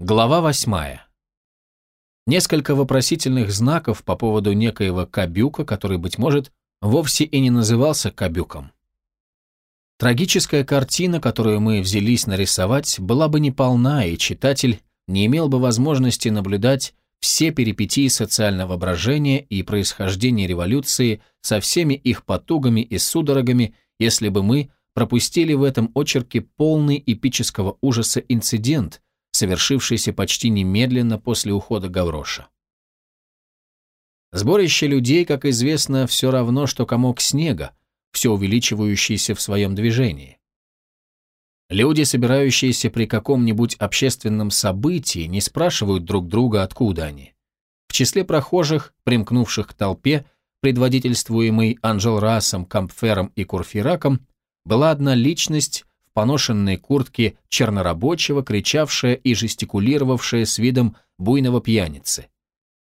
Глава восьмая. Несколько вопросительных знаков по поводу некоего Кабюка, который, быть может, вовсе и не назывался Кабюком. Трагическая картина, которую мы взялись нарисовать, была бы неполна, и читатель не имел бы возможности наблюдать все перипетии социального брожения и происхождения революции со всеми их потугами и судорогами, если бы мы пропустили в этом очерке полный эпического ужаса инцидент, совершившийся почти немедленно после ухода Гавроша. Сборище людей, как известно, все равно, что комок снега, все увеличивающийся в своем движении. Люди, собирающиеся при каком-нибудь общественном событии, не спрашивают друг друга, откуда они. В числе прохожих, примкнувших к толпе, предводительствуемый Анжел Расом, Кампфером и Курфираком, была одна личность поношенной куртке чернорабочего, кричавшая и жестикулировавшая с видом буйного пьяницы.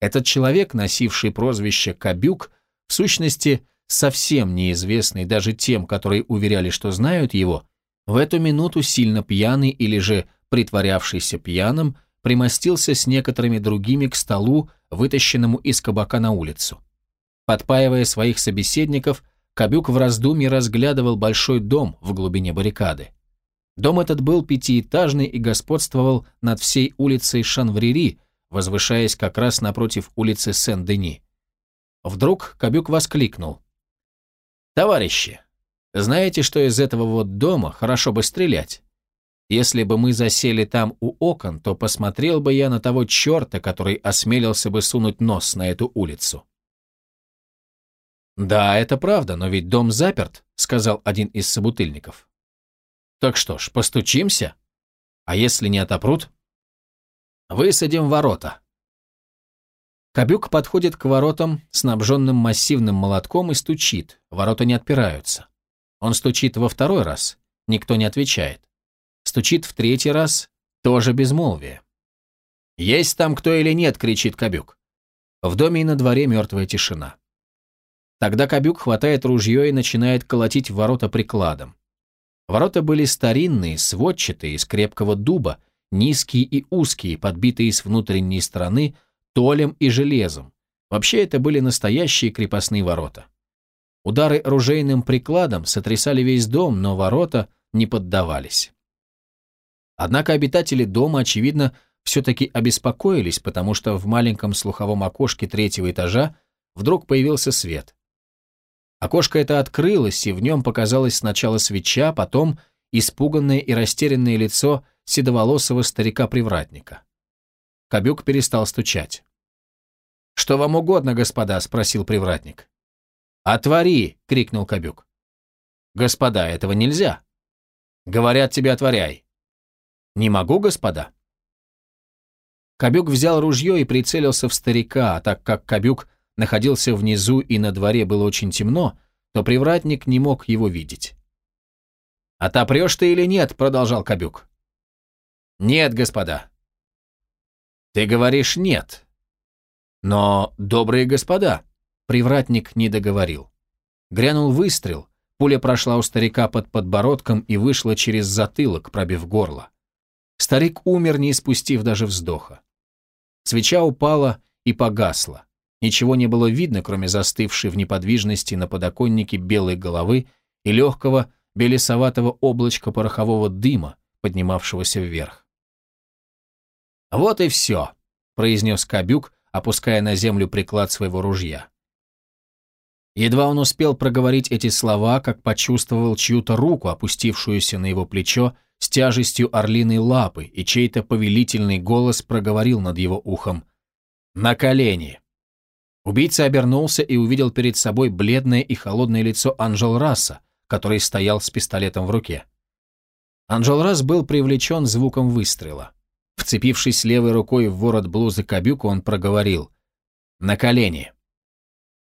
Этот человек, носивший прозвище Кабюк, в сущности, совсем неизвестный даже тем, которые уверяли, что знают его, в эту минуту сильно пьяный или же притворявшийся пьяным, примостился с некоторыми другими к столу, вытащенному из кабака на улицу. Подпаивая своих собеседников, Кабюк в раздумье разглядывал большой дом в глубине баррикады. Дом этот был пятиэтажный и господствовал над всей улицей Шанврири, возвышаясь как раз напротив улицы Сен-Дени. Вдруг Кабюк воскликнул. «Товарищи, знаете, что из этого вот дома хорошо бы стрелять? Если бы мы засели там у окон, то посмотрел бы я на того черта, который осмелился бы сунуть нос на эту улицу». «Да, это правда, но ведь дом заперт», — сказал один из собутыльников. «Так что ж, постучимся? А если не отопрут?» «Высадим ворота». Кобюк подходит к воротам, снабженным массивным молотком, и стучит. Ворота не отпираются. Он стучит во второй раз, никто не отвечает. Стучит в третий раз, тоже безмолвие. «Есть там кто или нет?» — кричит Кобюк. В доме и на дворе мертвая тишина. Тогда Кобюк хватает ружье и начинает колотить в ворота прикладом. Ворота были старинные, сводчатые, из крепкого дуба, низкие и узкие, подбитые с внутренней стороны толем и железом. Вообще это были настоящие крепостные ворота. Удары ружейным прикладом сотрясали весь дом, но ворота не поддавались. Однако обитатели дома, очевидно, все-таки обеспокоились, потому что в маленьком слуховом окошке третьего этажа вдруг появился свет. Окошко это открылось, и в нем показалось сначала свеча, потом испуганное и растерянное лицо седоволосого старика-привратника. Кобюк перестал стучать. «Что вам угодно, господа?» — спросил привратник. «Отвори!» — крикнул Кобюк. «Господа, этого нельзя!» «Говорят тебе, отворяй!» «Не могу, господа!» Кобюк взял ружье и прицелился в старика, а так как Кобюк находился внизу и на дворе было очень темно, то привратник не мог его видеть. «Отопрешь ты или нет?» — продолжал Кобюк. «Нет, господа». «Ты говоришь нет». «Но, добрые господа», — привратник не договорил. Грянул выстрел, пуля прошла у старика под подбородком и вышла через затылок, пробив горло. Старик умер, не испустив даже вздоха. Свеча упала и погасла. Ничего не было видно, кроме застывшей в неподвижности на подоконнике белой головы и легкого белесоватого облачка порохового дыма, поднимавшегося вверх. «Вот и все», — произнес Кабюк, опуская на землю приклад своего ружья. Едва он успел проговорить эти слова, как почувствовал чью-то руку, опустившуюся на его плечо с тяжестью орлиной лапы, и чей-то повелительный голос проговорил над его ухом «На колени!». Убийца обернулся и увидел перед собой бледное и холодное лицо Анжел Расса, который стоял с пистолетом в руке. Анжел Расс был привлечен звуком выстрела. Вцепившись левой рукой в ворот блузы Кабюка, он проговорил «На колени».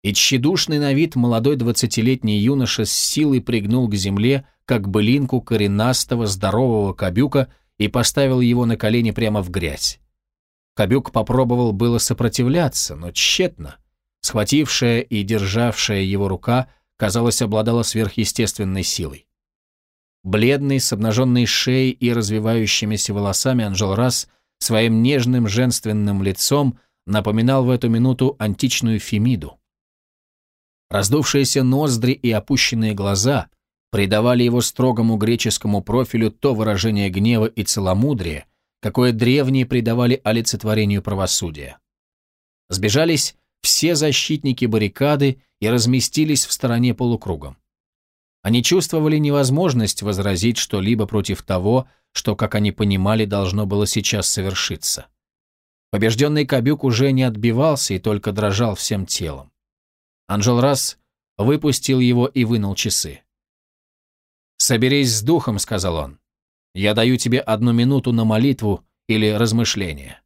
И тщедушный на вид молодой двадцатилетний юноша с силой пригнул к земле, как былинку коренастого, здорового Кабюка и поставил его на колени прямо в грязь. Кабюк попробовал было сопротивляться, но тщетно. Схватившая и державшая его рука, казалось, обладала сверхъестественной силой. Бледный, с обнаженной шеей и развивающимися волосами Анжел Расс своим нежным женственным лицом напоминал в эту минуту античную Фемиду. Раздувшиеся ноздри и опущенные глаза придавали его строгому греческому профилю то выражение гнева и целомудрия, какое древние придавали олицетворению правосудия. Сбежались все защитники баррикады и разместились в стороне полукругом. Они чувствовали невозможность возразить что-либо против того, что, как они понимали, должно было сейчас совершиться. Побежденный Кабюк уже не отбивался и только дрожал всем телом. Анжел раз выпустил его и вынул часы. «Соберись с духом», — сказал он. «Я даю тебе одну минуту на молитву или размышление».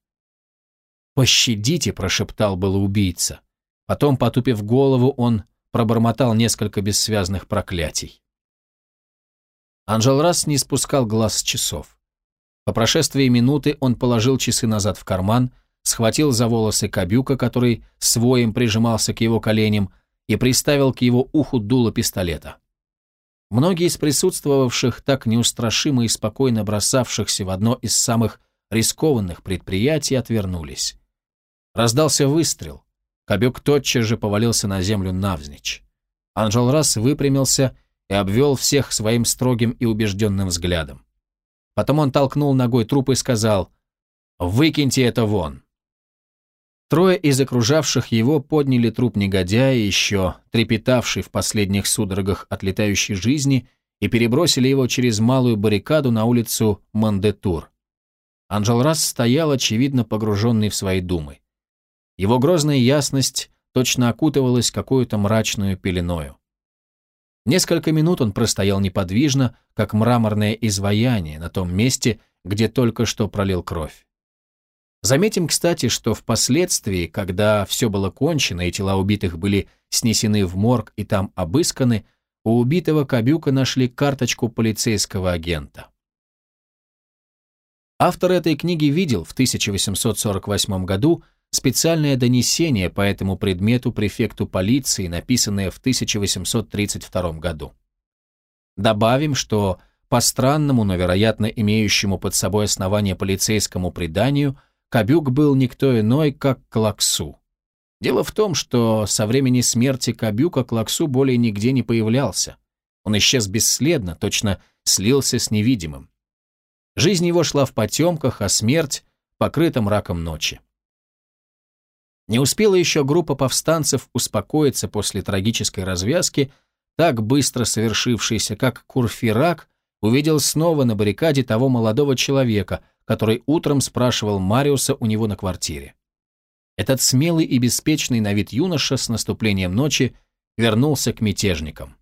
«Пощадите», — прошептал было убийца. Потом, потупив голову, он пробормотал несколько бессвязных проклятий. Анжел раз не спускал глаз с часов. По прошествии минуты он положил часы назад в карман, схватил за волосы Кабюка, который своим прижимался к его коленям, и приставил к его уху дуло пистолета. Многие из присутствовавших, так неустрашимо и спокойно бросавшихся в одно из самых рискованных предприятий, отвернулись. Раздался выстрел. Кобюк тотчас же повалился на землю навзничь. Анжел раз выпрямился и обвел всех своим строгим и убежденным взглядом. Потом он толкнул ногой труп и сказал «Выкиньте это вон». Трое из окружавших его подняли труп негодяя, еще трепетавший в последних судорогах отлетающей жизни, и перебросили его через малую баррикаду на улицу Мандетур. Анжел Расс стоял, очевидно, погруженный в свои думы. Его грозная ясность точно окутывалась какую-то мрачную пеленою. Несколько минут он простоял неподвижно, как мраморное изваяние на том месте, где только что пролил кровь. Заметим, кстати, что впоследствии, когда все было кончено и тела убитых были снесены в морг и там обысканы, у убитого Кабюка нашли карточку полицейского агента. Автор этой книги видел в 1848 году специальное донесение по этому предмету префекту полиции, написанное в 1832 году. Добавим, что по странному, но, вероятно, имеющему под собой основание полицейскому преданию, Кабюк был никто иной, как Клаксу. Дело в том, что со времени смерти Кабюка Клаксу более нигде не появлялся. Он исчез бесследно, точно слился с невидимым. Жизнь его шла в потемках, а смерть покрыта мраком ночи. Не успела еще группа повстанцев успокоиться после трагической развязки, так быстро совершившейся, как Курфирак увидел снова на баррикаде того молодого человека, который утром спрашивал Мариуса у него на квартире. Этот смелый и беспечный на вид юноша с наступлением ночи вернулся к мятежникам.